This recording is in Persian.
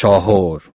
شاهور